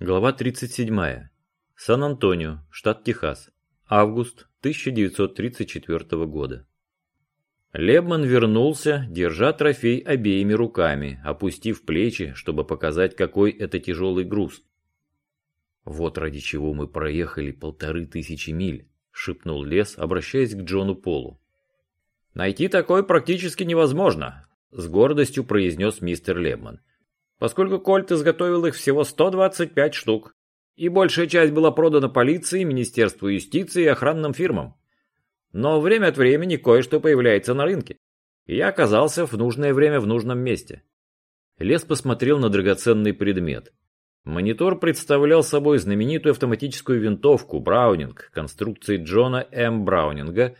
Глава 37. Сан-Антонио, штат Техас. Август 1934 года. Лебман вернулся, держа трофей обеими руками, опустив плечи, чтобы показать, какой это тяжелый груз. «Вот ради чего мы проехали полторы тысячи миль», — шепнул Лес, обращаясь к Джону Полу. «Найти такой практически невозможно», — с гордостью произнес мистер Лебман поскольку Кольт изготовил их всего 125 штук, и большая часть была продана полиции, Министерству юстиции и охранным фирмам. Но время от времени кое-что появляется на рынке, и я оказался в нужное время в нужном месте. Лес посмотрел на драгоценный предмет. Монитор представлял собой знаменитую автоматическую винтовку Браунинг конструкции Джона М. Браунинга,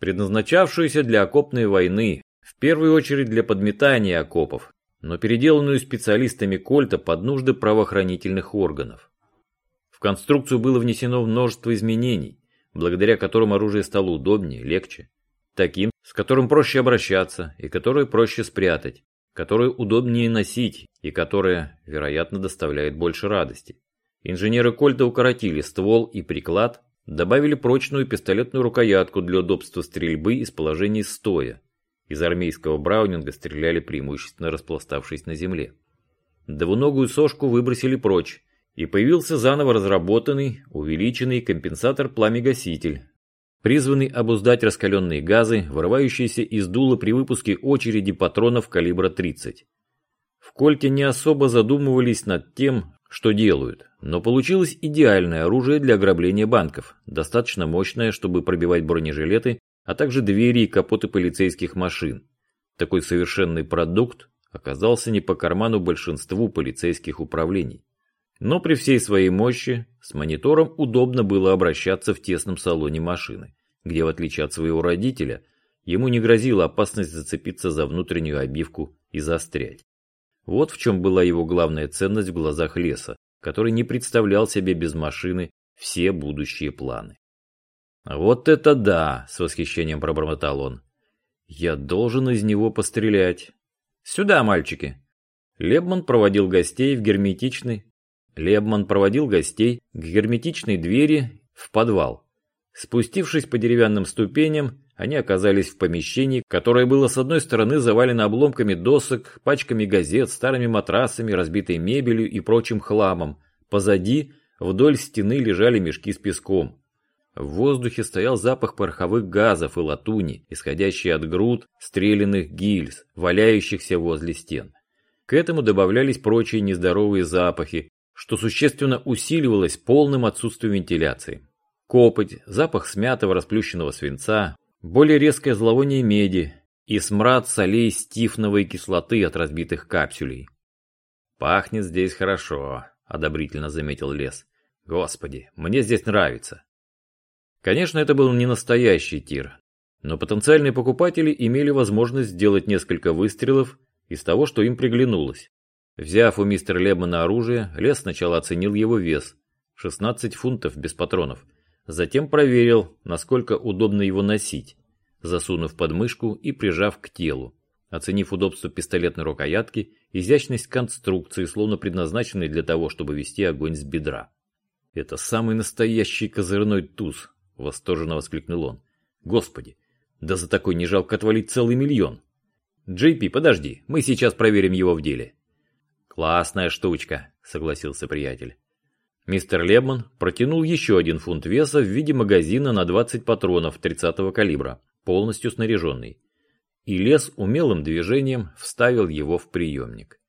предназначавшуюся для окопной войны, в первую очередь для подметания окопов, но переделанную специалистами Кольта под нужды правоохранительных органов. В конструкцию было внесено множество изменений, благодаря которым оружие стало удобнее, легче. Таким, с которым проще обращаться и которое проще спрятать, которое удобнее носить и которое, вероятно, доставляет больше радости. Инженеры Кольта укоротили ствол и приклад, добавили прочную пистолетную рукоятку для удобства стрельбы из положения стоя, из армейского браунинга стреляли преимущественно распластавшись на земле. Двуногую сошку выбросили прочь, и появился заново разработанный, увеличенный компенсатор-пламегаситель, призванный обуздать раскаленные газы, вырывающиеся из дула при выпуске очереди патронов калибра 30. В Кольте не особо задумывались над тем, что делают, но получилось идеальное оружие для ограбления банков, достаточно мощное, чтобы пробивать бронежилеты а также двери и капоты полицейских машин. Такой совершенный продукт оказался не по карману большинству полицейских управлений. Но при всей своей мощи с монитором удобно было обращаться в тесном салоне машины, где в отличие от своего родителя, ему не грозила опасность зацепиться за внутреннюю обивку и застрять. Вот в чем была его главная ценность в глазах леса, который не представлял себе без машины все будущие планы. «Вот это да!» — с восхищением пробормотал он. «Я должен из него пострелять. Сюда, мальчики!» Лебман проводил гостей в герметичный... Лебман проводил гостей к герметичной двери в подвал. Спустившись по деревянным ступеням, они оказались в помещении, которое было с одной стороны завалено обломками досок, пачками газет, старыми матрасами, разбитой мебелью и прочим хламом. Позади, вдоль стены лежали мешки с песком. В воздухе стоял запах пороховых газов и латуни, исходящий от груд стрелянных гильз, валяющихся возле стен. К этому добавлялись прочие нездоровые запахи, что существенно усиливалось полным отсутствием вентиляции. Копоть, запах смятого расплющенного свинца, более резкое зловоние меди и смрад солей стифновой кислоты от разбитых капсулей. «Пахнет здесь хорошо», — одобрительно заметил Лес. «Господи, мне здесь нравится». Конечно, это был не настоящий тир, но потенциальные покупатели имели возможность сделать несколько выстрелов из того, что им приглянулось. Взяв у мистера Лебмана оружие, Лес сначала оценил его вес – 16 фунтов без патронов. Затем проверил, насколько удобно его носить, засунув под мышку и прижав к телу. Оценив удобство пистолетной рукоятки, изящность конструкции, словно предназначенной для того, чтобы вести огонь с бедра. Это самый настоящий козырной туз, — восторженно воскликнул он. «Господи, да за такой не жалко отвалить целый миллион!» «Джей подожди, мы сейчас проверим его в деле». «Классная штучка», — согласился приятель. Мистер Лебман протянул еще один фунт веса в виде магазина на 20 патронов 30-го калибра, полностью снаряженный. И лес умелым движением вставил его в приемник.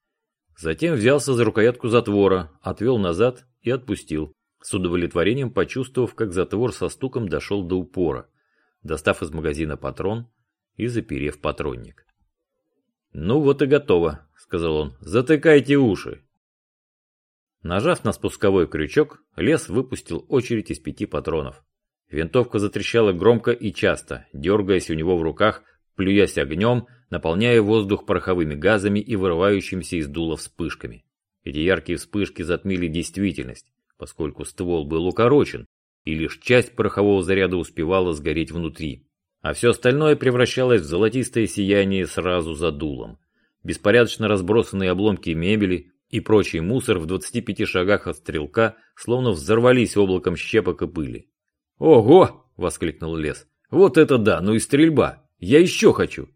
Затем взялся за рукоятку затвора, отвел назад и отпустил с удовлетворением почувствовав, как затвор со стуком дошел до упора, достав из магазина патрон и заперев патронник. «Ну вот и готово», — сказал он, — «затыкайте уши». Нажав на спусковой крючок, лес выпустил очередь из пяти патронов. Винтовка затрещала громко и часто, дергаясь у него в руках, плюясь огнем, наполняя воздух пороховыми газами и вырывающимися из дула вспышками. Эти яркие вспышки затмили действительность поскольку ствол был укорочен, и лишь часть порохового заряда успевала сгореть внутри, а все остальное превращалось в золотистое сияние сразу за дулом. Беспорядочно разбросанные обломки мебели, и прочий мусор в 25 шагах от стрелка словно взорвались облаком щепок и пыли. «Ого!» — воскликнул Лес. «Вот это да, ну и стрельба! Я еще хочу!»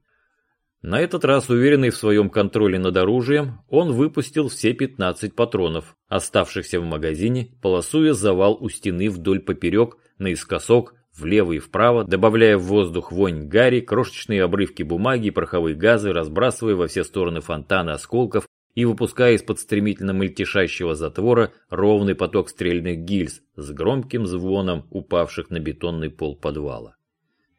На этот раз, уверенный в своем контроле над оружием, он выпустил все 15 патронов, оставшихся в магазине, полосуя завал у стены вдоль поперек, наискосок, влево и вправо, добавляя в воздух вонь гари, крошечные обрывки бумаги и пороховые газы, разбрасывая во все стороны фонтаны осколков и выпуская из-под стремительно мельтешащего затвора ровный поток стрельных гильз с громким звоном упавших на бетонный пол подвала.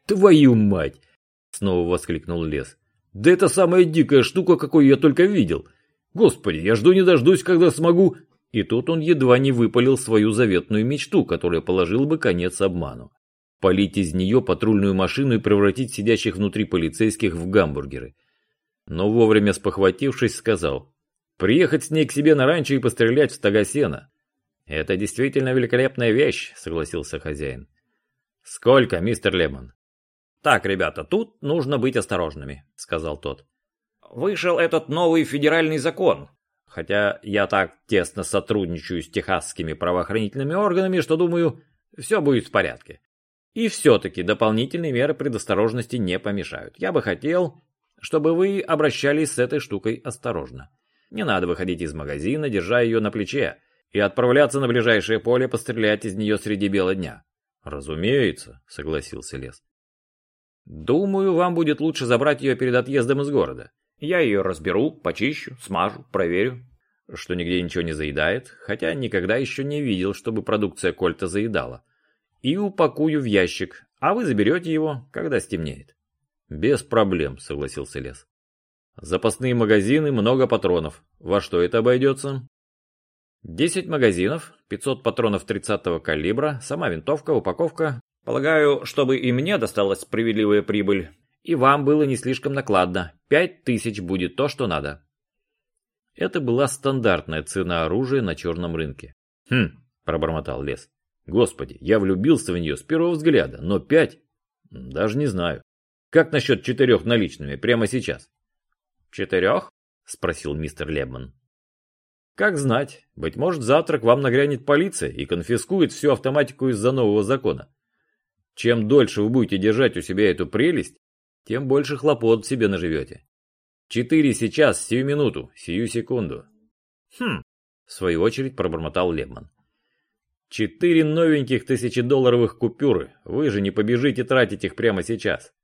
«Твою мать!» — снова воскликнул Лес. «Да это самая дикая штука, какую я только видел! Господи, я жду не дождусь, когда смогу...» И тут он едва не выпалил свою заветную мечту, которая положила бы конец обману полить из нее патрульную машину и превратить сидящих внутри полицейских в гамбургеры. Но вовремя спохватившись, сказал, «Приехать с ней к себе на ранчо и пострелять в стога сена». «Это действительно великолепная вещь», — согласился хозяин. «Сколько, мистер Лемон?» «Так, ребята, тут нужно быть осторожными», — сказал тот. «Вышел этот новый федеральный закон, хотя я так тесно сотрудничаю с техасскими правоохранительными органами, что думаю, все будет в порядке. И все-таки дополнительные меры предосторожности не помешают. Я бы хотел, чтобы вы обращались с этой штукой осторожно. Не надо выходить из магазина, держа ее на плече, и отправляться на ближайшее поле пострелять из нее среди бела дня. Разумеется, согласился Лес. Думаю, вам будет лучше забрать ее перед отъездом из города. Я ее разберу, почищу, смажу, проверю, что нигде ничего не заедает, хотя никогда еще не видел, чтобы продукция Кольта заедала и упакую в ящик, а вы заберете его, когда стемнеет. Без проблем, согласился Лес. Запасные магазины, много патронов. Во что это обойдется? 10 магазинов, 500 патронов 30-го калибра, сама винтовка, упаковка. Полагаю, чтобы и мне досталась справедливая прибыль, и вам было не слишком накладно. 5000 будет то, что надо. Это была стандартная цена оружия на черном рынке. Хм, пробормотал Лес. Господи, я влюбился в нее с первого взгляда, но пять? Даже не знаю. Как насчет четырех наличными прямо сейчас? Четырех? Спросил мистер Лебман. Как знать, быть может завтра к вам нагрянет полиция и конфискует всю автоматику из-за нового закона. Чем дольше вы будете держать у себя эту прелесть, тем больше хлопот себе наживете. Четыре сейчас, сию минуту, сию секунду. Хм, в свою очередь пробормотал Лебман. Четыре новеньких тысячедолларовых купюры. Вы же не побежите тратить их прямо сейчас.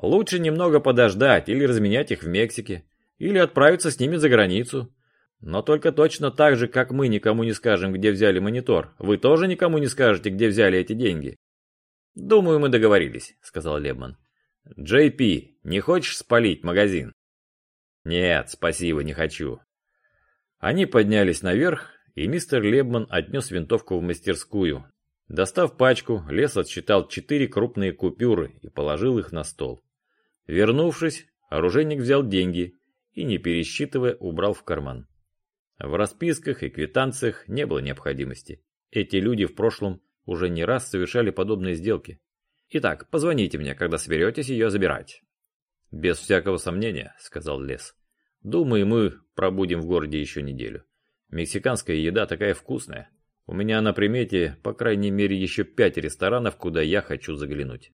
Лучше немного подождать или разменять их в Мексике, или отправиться с ними за границу. Но только точно так же, как мы никому не скажем, где взяли монитор, вы тоже никому не скажете, где взяли эти деньги. Думаю, мы договорились, сказал Лебман. Джей Пи, не хочешь спалить магазин? Нет, спасибо, не хочу. Они поднялись наверх и мистер Лебман отнес винтовку в мастерскую. Достав пачку, Лес отсчитал четыре крупные купюры и положил их на стол. Вернувшись, оружейник взял деньги и, не пересчитывая, убрал в карман. В расписках и квитанциях не было необходимости. Эти люди в прошлом уже не раз совершали подобные сделки. Итак, позвоните мне, когда соберетесь ее забирать. Без всякого сомнения, сказал Лес. Думаю, мы пробудем в городе еще неделю. Мексиканская еда такая вкусная. У меня на примете, по крайней мере, еще пять ресторанов, куда я хочу заглянуть.